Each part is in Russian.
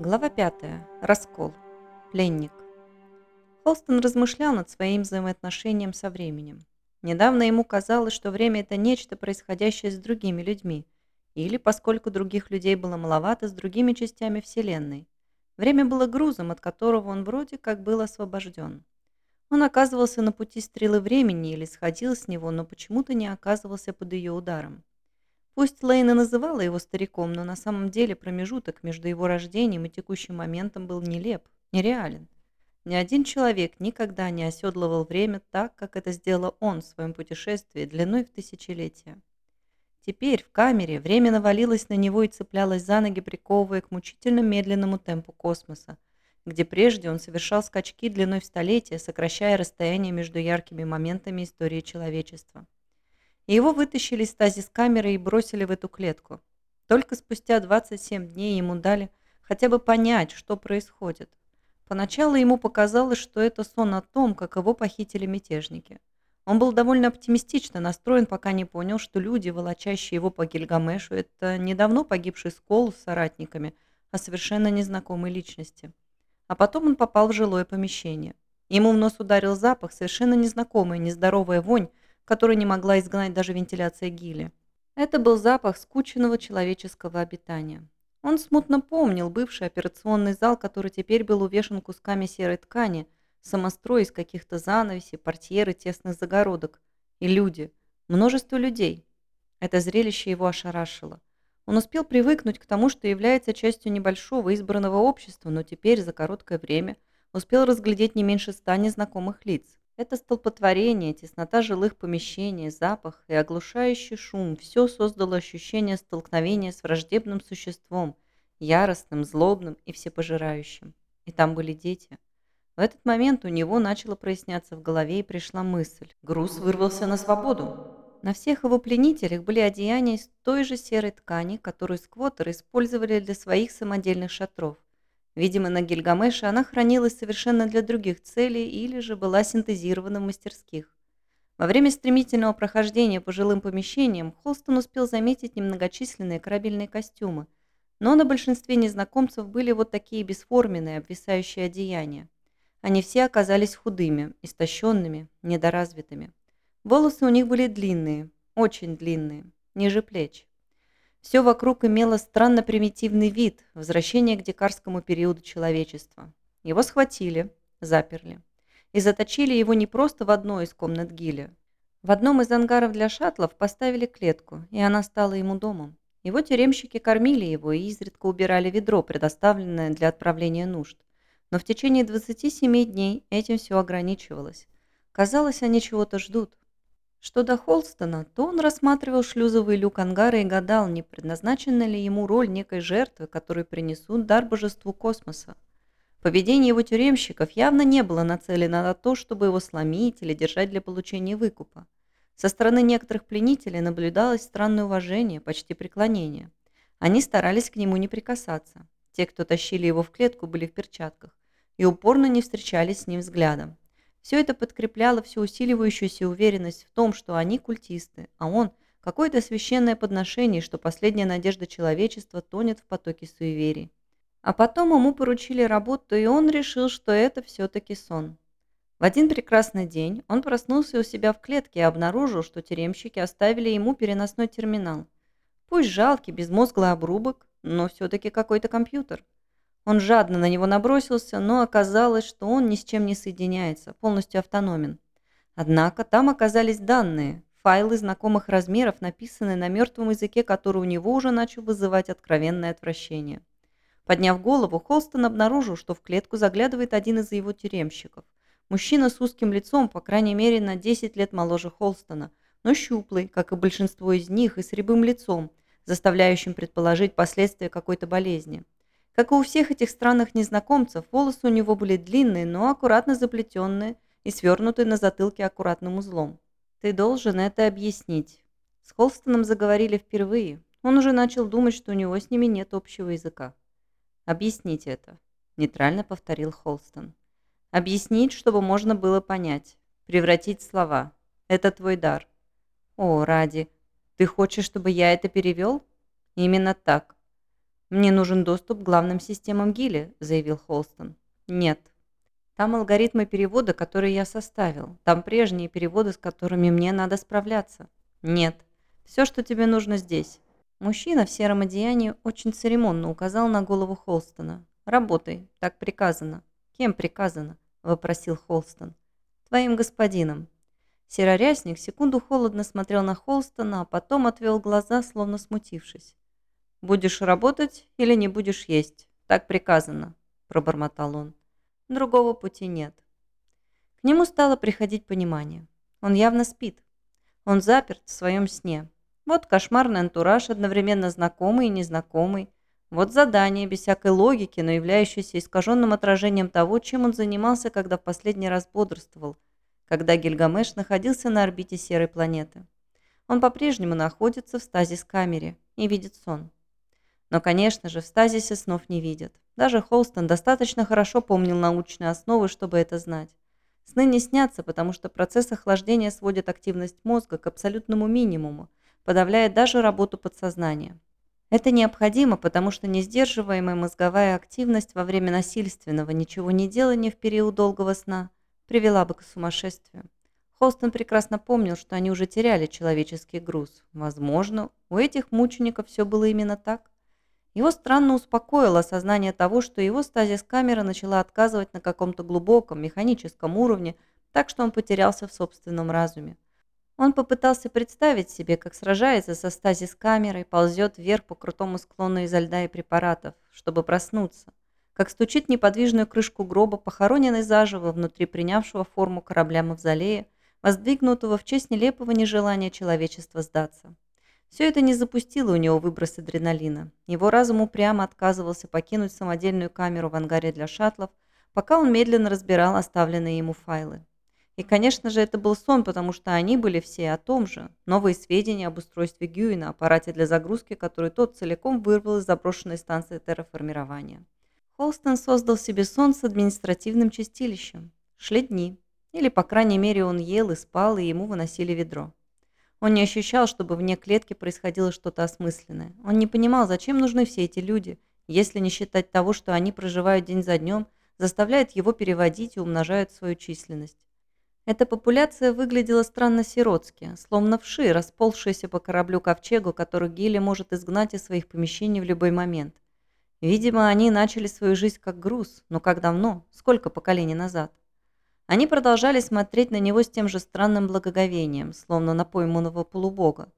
Глава 5. Раскол. Пленник. Холстон размышлял над своим взаимоотношением со временем. Недавно ему казалось, что время – это нечто, происходящее с другими людьми, или, поскольку других людей было маловато, с другими частями Вселенной. Время было грузом, от которого он вроде как был освобожден. Он оказывался на пути стрелы времени или сходил с него, но почему-то не оказывался под ее ударом. Пусть Лейна называла его стариком, но на самом деле промежуток между его рождением и текущим моментом был нелеп, нереален. Ни один человек никогда не оседлывал время так, как это сделал он в своем путешествии длиной в тысячелетия. Теперь в камере время навалилось на него и цеплялось за ноги, приковывая к мучительно медленному темпу космоса, где прежде он совершал скачки длиной в столетия, сокращая расстояние между яркими моментами истории человечества и его вытащили из стазис-камеры и бросили в эту клетку. Только спустя 27 дней ему дали хотя бы понять, что происходит. Поначалу ему показалось, что это сон о том, как его похитили мятежники. Он был довольно оптимистично настроен, пока не понял, что люди, волочащие его по Гильгамешу, это недавно погибший Скол с соратниками, а совершенно незнакомые личности. А потом он попал в жилое помещение. Ему в нос ударил запах, совершенно незнакомая, нездоровая вонь, который не могла изгнать даже вентиляция гили. Это был запах скученного человеческого обитания. Он смутно помнил бывший операционный зал, который теперь был увешан кусками серой ткани, самострой из каких-то занавесей, портьеры, тесных загородок. И люди. Множество людей. Это зрелище его ошарашило. Он успел привыкнуть к тому, что является частью небольшого избранного общества, но теперь, за короткое время, успел разглядеть не меньше ста незнакомых лиц. Это столпотворение, теснота жилых помещений, запах и оглушающий шум – все создало ощущение столкновения с враждебным существом, яростным, злобным и всепожирающим. И там были дети. В этот момент у него начало проясняться в голове и пришла мысль. Груз вырвался на свободу. На всех его пленителях были одеяния из той же серой ткани, которую сквотеры использовали для своих самодельных шатров. Видимо, на Гильгамеше она хранилась совершенно для других целей или же была синтезирована в мастерских. Во время стремительного прохождения по жилым помещениям Холстон успел заметить немногочисленные корабельные костюмы, но на большинстве незнакомцев были вот такие бесформенные, обвисающие одеяния. Они все оказались худыми, истощенными, недоразвитыми. Волосы у них были длинные, очень длинные, ниже плеч. Все вокруг имело странно примитивный вид, возвращение к дикарскому периоду человечества. Его схватили, заперли. И заточили его не просто в одной из комнат Гиля. В одном из ангаров для шаттлов поставили клетку, и она стала ему домом. Его тюремщики кормили его и изредка убирали ведро, предоставленное для отправления нужд. Но в течение 27 дней этим все ограничивалось. Казалось, они чего-то ждут. Что до Холстона, то он рассматривал шлюзовый люк ангара и гадал, не предназначена ли ему роль некой жертвы, которую принесут дар божеству космоса. Поведение его тюремщиков явно не было нацелено на то, чтобы его сломить или держать для получения выкупа. Со стороны некоторых пленителей наблюдалось странное уважение, почти преклонение. Они старались к нему не прикасаться. Те, кто тащили его в клетку, были в перчатках и упорно не встречались с ним взглядом. Все это подкрепляло всю усиливающуюся уверенность в том, что они культисты, а он – какое-то священное подношение, что последняя надежда человечества тонет в потоке суеверий. А потом ему поручили работу, и он решил, что это все-таки сон. В один прекрасный день он проснулся у себя в клетке и обнаружил, что тюремщики оставили ему переносной терминал. Пусть жалкий, безмозглый обрубок, но все-таки какой-то компьютер – он жадно на него набросился, но оказалось, что он ни с чем не соединяется, полностью автономен. Однако там оказались данные, файлы знакомых размеров, написанные на мертвом языке, который у него уже начал вызывать откровенное отвращение. Подняв голову, Холстон обнаружил, что в клетку заглядывает один из его тюремщиков. Мужчина с узким лицом, по крайней мере, на 10 лет моложе Холстона, но щуплый, как и большинство из них, и с рябым лицом, заставляющим предположить последствия какой-то болезни. Как и у всех этих странных незнакомцев, волосы у него были длинные, но аккуратно заплетенные и свернутые на затылке аккуратным узлом. «Ты должен это объяснить». С Холстоном заговорили впервые. Он уже начал думать, что у него с ними нет общего языка. «Объяснить это», – нейтрально повторил Холстон. «Объяснить, чтобы можно было понять. Превратить слова. Это твой дар». «О, ради, ты хочешь, чтобы я это перевел?» «Именно так. «Мне нужен доступ к главным системам Гилли», – заявил Холстон. «Нет. Там алгоритмы перевода, которые я составил. Там прежние переводы, с которыми мне надо справляться. Нет. Все, что тебе нужно здесь». Мужчина в сером одеянии очень церемонно указал на голову Холстона. «Работай, так приказано». «Кем приказано?» – вопросил Холстон. «Твоим господином». Серорясник секунду холодно смотрел на Холстона, а потом отвел глаза, словно смутившись. «Будешь работать или не будешь есть? Так приказано», – пробормотал он. «Другого пути нет». К нему стало приходить понимание. Он явно спит. Он заперт в своем сне. Вот кошмарный антураж, одновременно знакомый и незнакомый. Вот задание, без всякой логики, но являющееся искаженным отражением того, чем он занимался, когда в последний раз бодрствовал, когда Гильгамеш находился на орбите серой планеты. Он по-прежнему находится в стазис-камере и видит сон. Но, конечно же, в стазисе снов не видят. Даже Холстон достаточно хорошо помнил научные основы, чтобы это знать. Сны не снятся, потому что процесс охлаждения сводит активность мозга к абсолютному минимуму, подавляет даже работу подсознания. Это необходимо, потому что несдерживаемая мозговая активность во время насильственного ничего не делания в период долгого сна привела бы к сумасшествию. Холстон прекрасно помнил, что они уже теряли человеческий груз. Возможно, у этих мучеников все было именно так. Его странно успокоило осознание того, что его стазис-камера начала отказывать на каком-то глубоком механическом уровне, так что он потерялся в собственном разуме. Он попытался представить себе, как сражается со стазис-камерой, ползет вверх по крутому склону изо льда и препаратов, чтобы проснуться, как стучит неподвижную крышку гроба, похороненный заживо внутри принявшего форму корабля Мавзолея, воздвигнутого в честь нелепого нежелания человечества сдаться. Все это не запустило у него выброс адреналина. Его разум упрямо отказывался покинуть самодельную камеру в ангаре для шаттлов, пока он медленно разбирал оставленные ему файлы. И, конечно же, это был сон, потому что они были все о том же. Новые сведения об устройстве Гьюина, аппарате для загрузки, который тот целиком вырвал из заброшенной станции терраформирования. Холстон создал себе сон с административным чистилищем. Шли дни. Или, по крайней мере, он ел и спал, и ему выносили ведро. Он не ощущал, чтобы вне клетки происходило что-то осмысленное. Он не понимал, зачем нужны все эти люди, если не считать того, что они проживают день за днем, заставляют его переводить и умножают свою численность. Эта популяция выглядела странно сиротски, словно вши, расползшиеся по кораблю ковчегу, которых Гилли может изгнать из своих помещений в любой момент. Видимо, они начали свою жизнь как груз, но как давно, сколько поколений назад. Они продолжали смотреть на него с тем же странным благоговением, словно на пойманного полубога.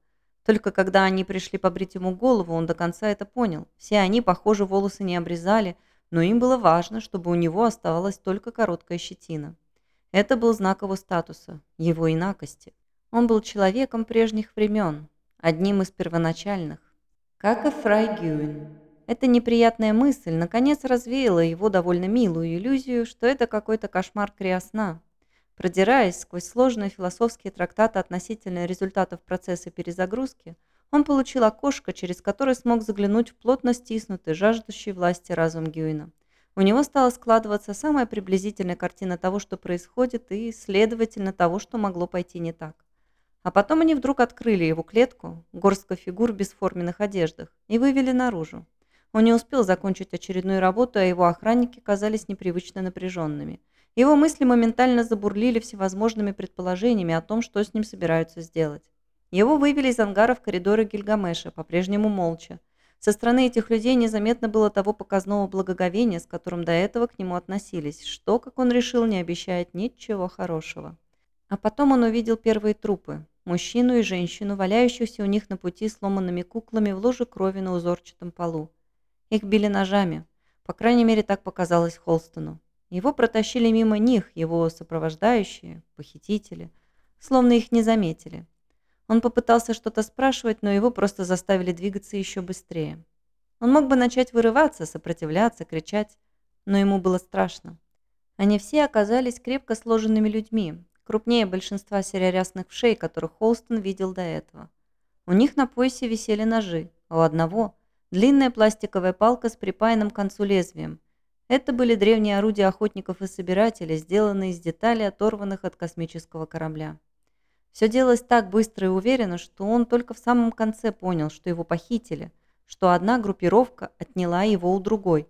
Только когда они пришли побрить ему голову, он до конца это понял. Все они, похоже, волосы не обрезали, но им было важно, чтобы у него оставалась только короткая щетина. Это был знак его статуса, его инакости. Он был человеком прежних времен, одним из первоначальных. Как и Фрай Гюин. Эта неприятная мысль наконец развеяла его довольно милую иллюзию, что это какой-то кошмар криосна. Продираясь сквозь сложные философские трактаты относительно результатов процесса перезагрузки, он получил окошко, через которое смог заглянуть в плотно стиснутый, жаждущий власти разум Гюина. У него стала складываться самая приблизительная картина того, что происходит, и, следовательно, того, что могло пойти не так. А потом они вдруг открыли его клетку, горстка фигур в бесформенных одеждах, и вывели наружу. Он не успел закончить очередную работу, а его охранники казались непривычно напряженными. Его мысли моментально забурлили всевозможными предположениями о том, что с ним собираются сделать. Его вывели из ангара в коридоры Гильгамеша, по-прежнему молча. Со стороны этих людей незаметно было того показного благоговения, с которым до этого к нему относились, что, как он решил, не обещает ничего хорошего. А потом он увидел первые трупы. Мужчину и женщину, валяющихся у них на пути сломанными куклами в луже крови на узорчатом полу. Их били ножами. По крайней мере, так показалось Холстону. Его протащили мимо них, его сопровождающие, похитители, словно их не заметили. Он попытался что-то спрашивать, но его просто заставили двигаться еще быстрее. Он мог бы начать вырываться, сопротивляться, кричать, но ему было страшно. Они все оказались крепко сложенными людьми, крупнее большинства серорясных вшей, которых Холстон видел до этого. У них на поясе висели ножи, а у одного Длинная пластиковая палка с припаянным к концу лезвием. Это были древние орудия охотников и собирателей, сделанные из деталей, оторванных от космического корабля. Все делалось так быстро и уверенно, что он только в самом конце понял, что его похитили, что одна группировка отняла его у другой.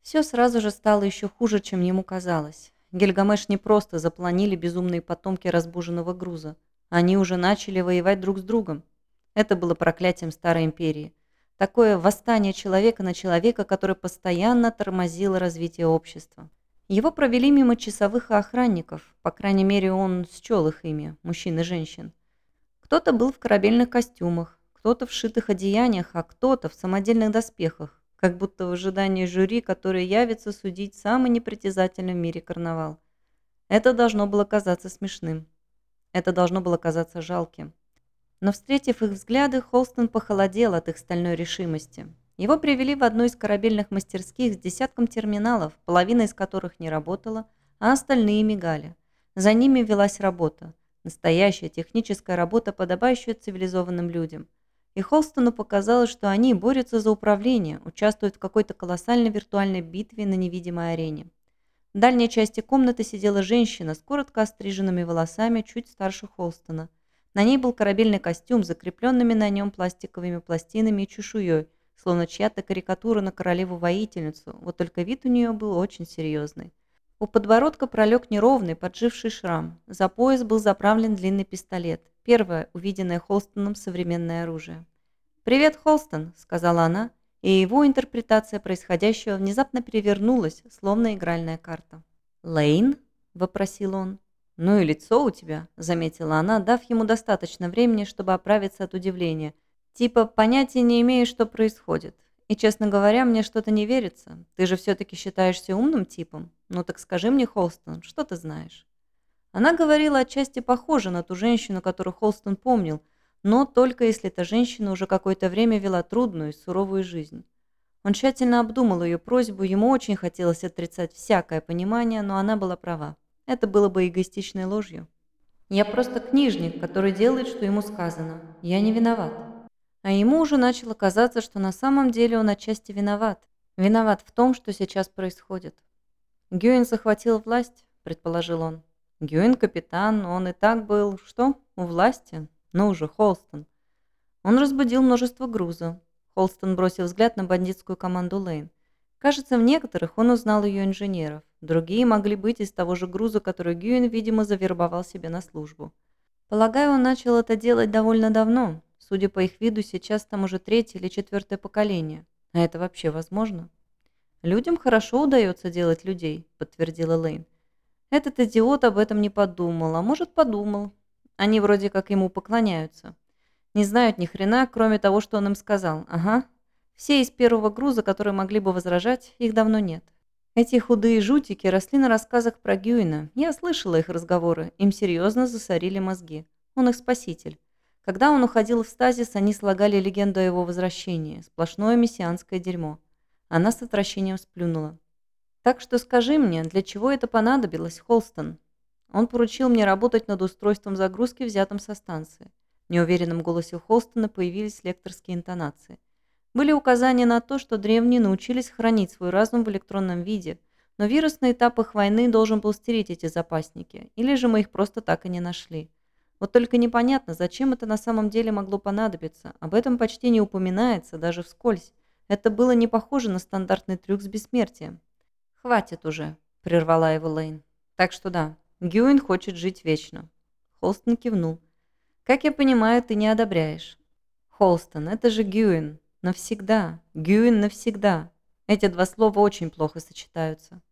Все сразу же стало еще хуже, чем ему казалось. Гильгамеш не просто запланили безумные потомки разбуженного груза. Они уже начали воевать друг с другом. Это было проклятием Старой Империи. Такое восстание человека на человека, которое постоянно тормозило развитие общества. Его провели мимо часовых и охранников, по крайней мере он счел их ими, мужчин и женщин. Кто-то был в корабельных костюмах, кто-то в шитых одеяниях, а кто-то в самодельных доспехах, как будто в ожидании жюри, которое явится судить самый непритязательный в мире карнавал. Это должно было казаться смешным. Это должно было казаться жалким. Но, встретив их взгляды, Холстон похолодел от их стальной решимости. Его привели в одну из корабельных мастерских с десятком терминалов, половина из которых не работала, а остальные мигали. За ними велась работа. Настоящая техническая работа, подобающая цивилизованным людям. И Холстону показалось, что они борются за управление, участвуют в какой-то колоссальной виртуальной битве на невидимой арене. В дальней части комнаты сидела женщина с коротко остриженными волосами, чуть старше Холстона – на ней был корабельный костюм закрепленными на нем пластиковыми пластинами и чешуей, словно чья-то карикатура на королеву-воительницу, вот только вид у нее был очень серьезный. У подбородка пролег неровный, подживший шрам. За пояс был заправлен длинный пистолет. Первое, увиденное Холстоном современное оружие. «Привет, Холстон», — сказала она, и его интерпретация происходящего внезапно перевернулась, словно игральная карта. «Лейн?» — вопросил он. «Ну и лицо у тебя», — заметила она, дав ему достаточно времени, чтобы оправиться от удивления. «Типа понятия не имею, что происходит. И, честно говоря, мне что-то не верится. Ты же все-таки считаешься умным типом. Ну так скажи мне, Холстон, что ты знаешь?» Она говорила отчасти похоже на ту женщину, которую Холстон помнил, но только если эта женщина уже какое-то время вела трудную и суровую жизнь. Он тщательно обдумал ее просьбу, ему очень хотелось отрицать всякое понимание, но она была права. Это было бы эгоистичной ложью. Я просто книжник, который делает, что ему сказано. Я не виноват. А ему уже начало казаться, что на самом деле он отчасти виноват. Виноват в том, что сейчас происходит. Гюин захватил власть, предположил он. Гюин капитан, он и так был, что, у власти? Ну уже, Холстон. Он разбудил множество груза. Холстон бросил взгляд на бандитскую команду Лейн. Кажется, в некоторых он узнал ее инженеров. Другие могли быть из того же груза, который Гюин, видимо, завербовал себе на службу. Полагаю, он начал это делать довольно давно. Судя по их виду, сейчас там уже третье или четвертое поколение. А это вообще возможно? Людям хорошо удается делать людей, подтвердила Лейн. Этот идиот об этом не подумал, а может подумал. Они вроде как ему поклоняются. Не знают ни хрена, кроме того, что он им сказал. Ага, все из первого груза, которые могли бы возражать, их давно нет. Эти худые жутики росли на рассказах про Гюина. Я слышала их разговоры, им серьезно засорили мозги. Он их спаситель. Когда он уходил в стазис, они слагали легенду о его возвращении. Сплошное мессианское дерьмо. Она с отвращением сплюнула. «Так что скажи мне, для чего это понадобилось, Холстон?» Он поручил мне работать над устройством загрузки, взятым со станции. В неуверенном голосе Холстона появились лекторские интонации. Были указания на то, что древние научились хранить свой разум в электронном виде, но вирус на этапах войны должен был стереть эти запасники, или же мы их просто так и не нашли. Вот только непонятно, зачем это на самом деле могло понадобиться. Об этом почти не упоминается, даже вскользь. Это было не похоже на стандартный трюк с бессмертием. «Хватит уже», — прервала его Лейн. «Так что да, Гюин хочет жить вечно». Холстон кивнул. «Как я понимаю, ты не одобряешь». «Холстон, это же Гюин. Навсегда. Гюин навсегда. Эти два слова очень плохо сочетаются.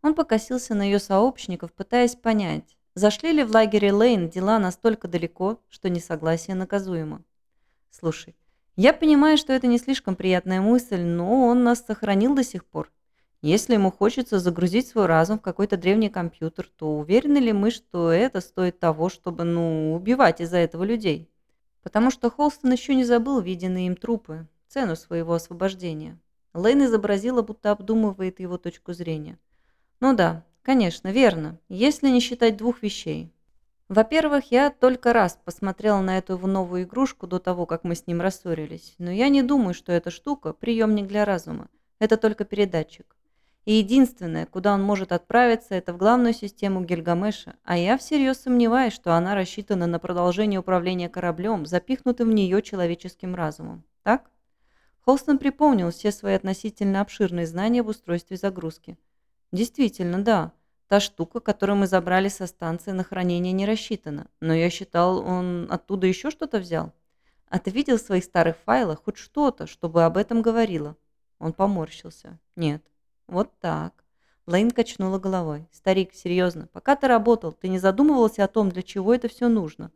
Он покосился на ее сообщников, пытаясь понять, зашли ли в лагере Лейн дела настолько далеко, что несогласие наказуемо. «Слушай, я понимаю, что это не слишком приятная мысль, но он нас сохранил до сих пор. Если ему хочется загрузить свой разум в какой-то древний компьютер, то уверены ли мы, что это стоит того, чтобы, ну, убивать из-за этого людей? Потому что Холстон еще не забыл виденные им трупы, цену своего освобождения. Лейн изобразила, будто обдумывает его точку зрения. Ну да, конечно, верно, если не считать двух вещей. Во-первых, я только раз посмотрела на эту новую игрушку до того, как мы с ним рассорились, но я не думаю, что эта штука – приемник для разума. Это только передатчик. И единственное, куда он может отправиться, это в главную систему Гильгамеша, а я всерьез сомневаюсь, что она рассчитана на продолжение управления кораблем, запихнутым в нее человеческим разумом. Так? Холстон припомнил все свои относительно обширные знания об устройстве загрузки. Действительно, да. Та штука, которую мы забрали со станции на хранение, не рассчитана. Но я считал, он оттуда еще что-то взял. А ты видел в своих старых файлах хоть что-то, чтобы об этом говорило? Он поморщился. Нет. Вот так. Лейн качнула головой. «Старик, серьезно, пока ты работал, ты не задумывался о том, для чего это все нужно?»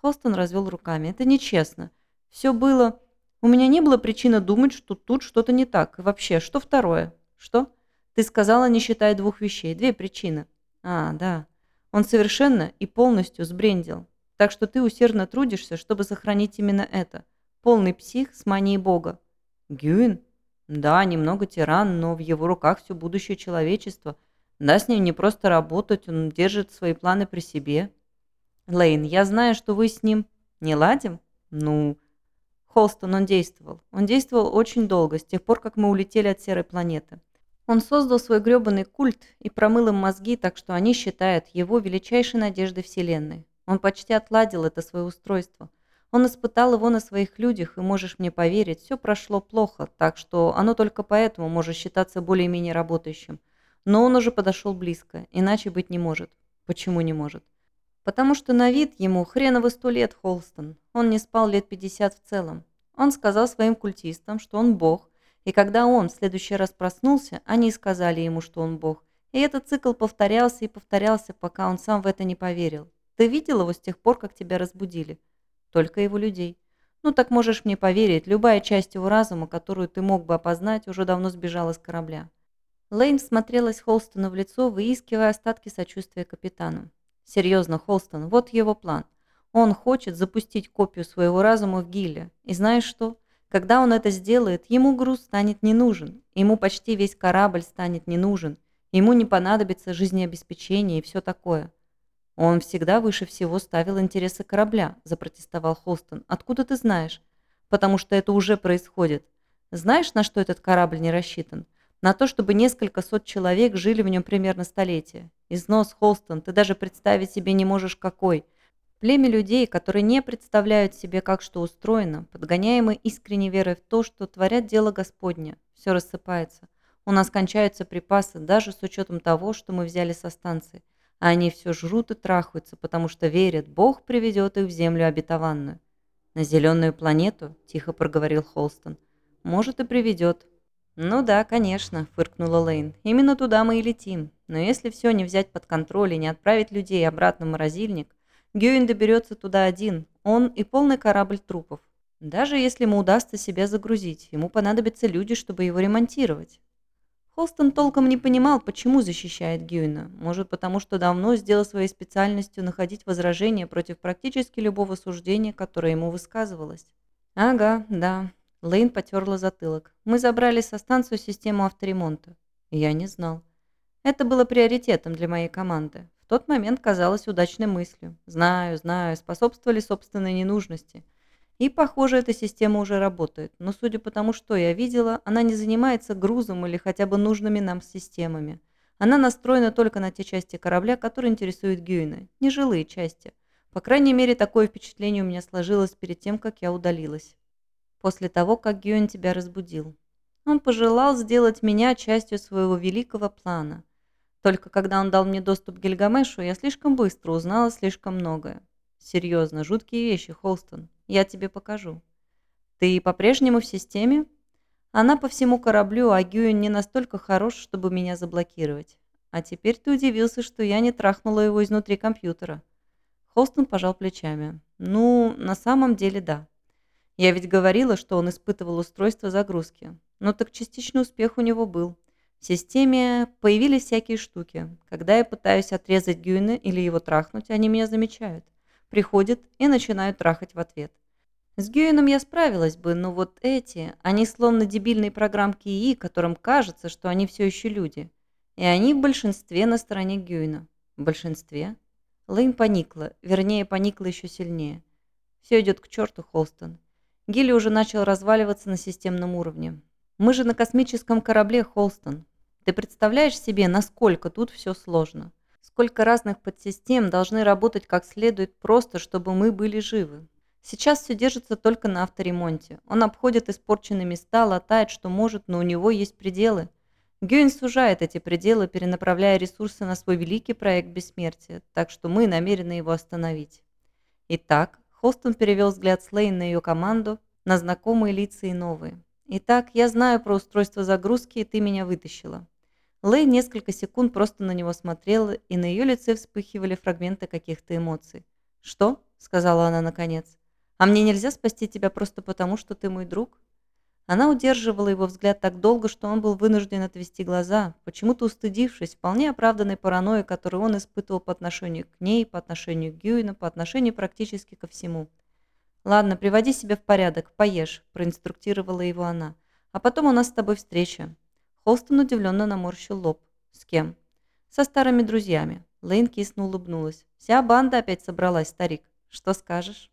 Холстон развел руками. «Это нечестно. Все было... У меня не было причины думать, что тут что-то не так. И вообще, что второе? Что? Ты сказала, не считая двух вещей. Две причины. А, да. Он совершенно и полностью сбрендил. Так что ты усердно трудишься, чтобы сохранить именно это. Полный псих с манией бога. Гюин? Да, немного тиран, но в его руках все будущее человечества. Да, с ним не просто работать, он держит свои планы при себе. Лейн, я знаю, что вы с ним не ладим? Ну, Холстон, он действовал. Он действовал очень долго, с тех пор, как мы улетели от серой планеты. Он создал свой грёбаный культ и промыл им мозги, так что они считают его величайшей надеждой Вселенной. Он почти отладил это свое устройство. Он испытал его на своих людях, и можешь мне поверить, все прошло плохо, так что оно только поэтому может считаться более-менее работающим. Но он уже подошел близко, иначе быть не может. Почему не может? Потому что на вид ему хреново сто лет Холстон. Он не спал лет 50 в целом. Он сказал своим культистам, что он бог, и когда он в следующий раз проснулся, они сказали ему, что он бог. И этот цикл повторялся и повторялся, пока он сам в это не поверил. Ты видел его с тех пор, как тебя разбудили? Только его людей. Ну так можешь мне поверить, любая часть его разума, которую ты мог бы опознать, уже давно сбежала с корабля. Лейн смотрелась Холстону в лицо, выискивая остатки сочувствия капитану. «Серьезно, Холстон, вот его план. Он хочет запустить копию своего разума в Гилле. И знаешь что? Когда он это сделает, ему груз станет не нужен. Ему почти весь корабль станет не нужен. Ему не понадобится жизнеобеспечение и все такое. «Он всегда выше всего ставил интересы корабля», – запротестовал Холстон. «Откуда ты знаешь?» «Потому что это уже происходит. Знаешь, на что этот корабль не рассчитан? На то, чтобы несколько сот человек жили в нем примерно столетие. Износ, Холстон, ты даже представить себе не можешь какой. Племя людей, которые не представляют себе, как что устроено, подгоняемые искренней верой в то, что творят дело Господне, все рассыпается. У нас кончаются припасы, даже с учетом того, что мы взяли со станции а они все жрут и трахаются, потому что верят, Бог приведет их в землю обетованную. «На зеленую планету?» – тихо проговорил Холстон. «Может, и приведет». «Ну да, конечно», – фыркнула Лейн. «Именно туда мы и летим. Но если все не взять под контроль и не отправить людей обратно в морозильник, Гюин доберется туда один, он и полный корабль трупов. Даже если ему удастся себя загрузить, ему понадобятся люди, чтобы его ремонтировать. Холстон толком не понимал, почему защищает Гюйна. Может, потому что давно сделал своей специальностью находить возражения против практически любого суждения, которое ему высказывалось. «Ага, да». Лейн потерла затылок. «Мы забрали со станцию систему авторемонта». Я не знал. Это было приоритетом для моей команды. В тот момент казалось удачной мыслью. Знаю, знаю, способствовали собственной ненужности – и, похоже, эта система уже работает. Но судя по тому, что я видела, она не занимается грузом или хотя бы нужными нам системами. Она настроена только на те части корабля, которые интересуют Гюйна, нежилые части. По крайней мере, такое впечатление у меня сложилось перед тем, как я удалилась. После того, как Гюйн тебя разбудил. Он пожелал сделать меня частью своего великого плана. Только когда он дал мне доступ к Гильгамешу, я слишком быстро узнала слишком многое. Серьезно, жуткие вещи, Холстон. Я тебе покажу. Ты по-прежнему в системе? Она по всему кораблю, а Гюин не настолько хорош, чтобы меня заблокировать. А теперь ты удивился, что я не трахнула его изнутри компьютера. Холстон пожал плечами. Ну, на самом деле да. Я ведь говорила, что он испытывал устройство загрузки. Но так частичный успех у него был. В системе появились всякие штуки. Когда я пытаюсь отрезать Гюйна или его трахнуть, они меня замечают приходят и начинают трахать в ответ. С Гюином я справилась бы, но вот эти, они словно дебильные программки ИИ, которым кажется, что они все еще люди. И они в большинстве на стороне Гюина. В большинстве? Лейн поникла, вернее, поникла еще сильнее. Все идет к черту, Холстон. Гилли уже начал разваливаться на системном уровне. Мы же на космическом корабле, Холстон. Ты представляешь себе, насколько тут все сложно? Сколько разных подсистем должны работать как следует просто, чтобы мы были живы. Сейчас все держится только на авторемонте. Он обходит испорченные места, латает, что может, но у него есть пределы. Гюин сужает эти пределы, перенаправляя ресурсы на свой великий проект бессмертия, так что мы намерены его остановить. Итак, Холстон перевел взгляд Слейн на ее команду, на знакомые лица и новые. «Итак, я знаю про устройство загрузки, и ты меня вытащила». Лэй несколько секунд просто на него смотрела, и на ее лице вспыхивали фрагменты каких-то эмоций. «Что?» – сказала она наконец. «А мне нельзя спасти тебя просто потому, что ты мой друг?» Она удерживала его взгляд так долго, что он был вынужден отвести глаза, почему-то устыдившись вполне оправданной паранойи, которую он испытывал по отношению к ней, по отношению к Гюину, по отношению практически ко всему. «Ладно, приводи себя в порядок, поешь», – проинструктировала его она. «А потом у нас с тобой встреча». Холстон удивленно наморщил лоб. «С кем?» «Со старыми друзьями». Лейн кисло улыбнулась. «Вся банда опять собралась, старик. Что скажешь?»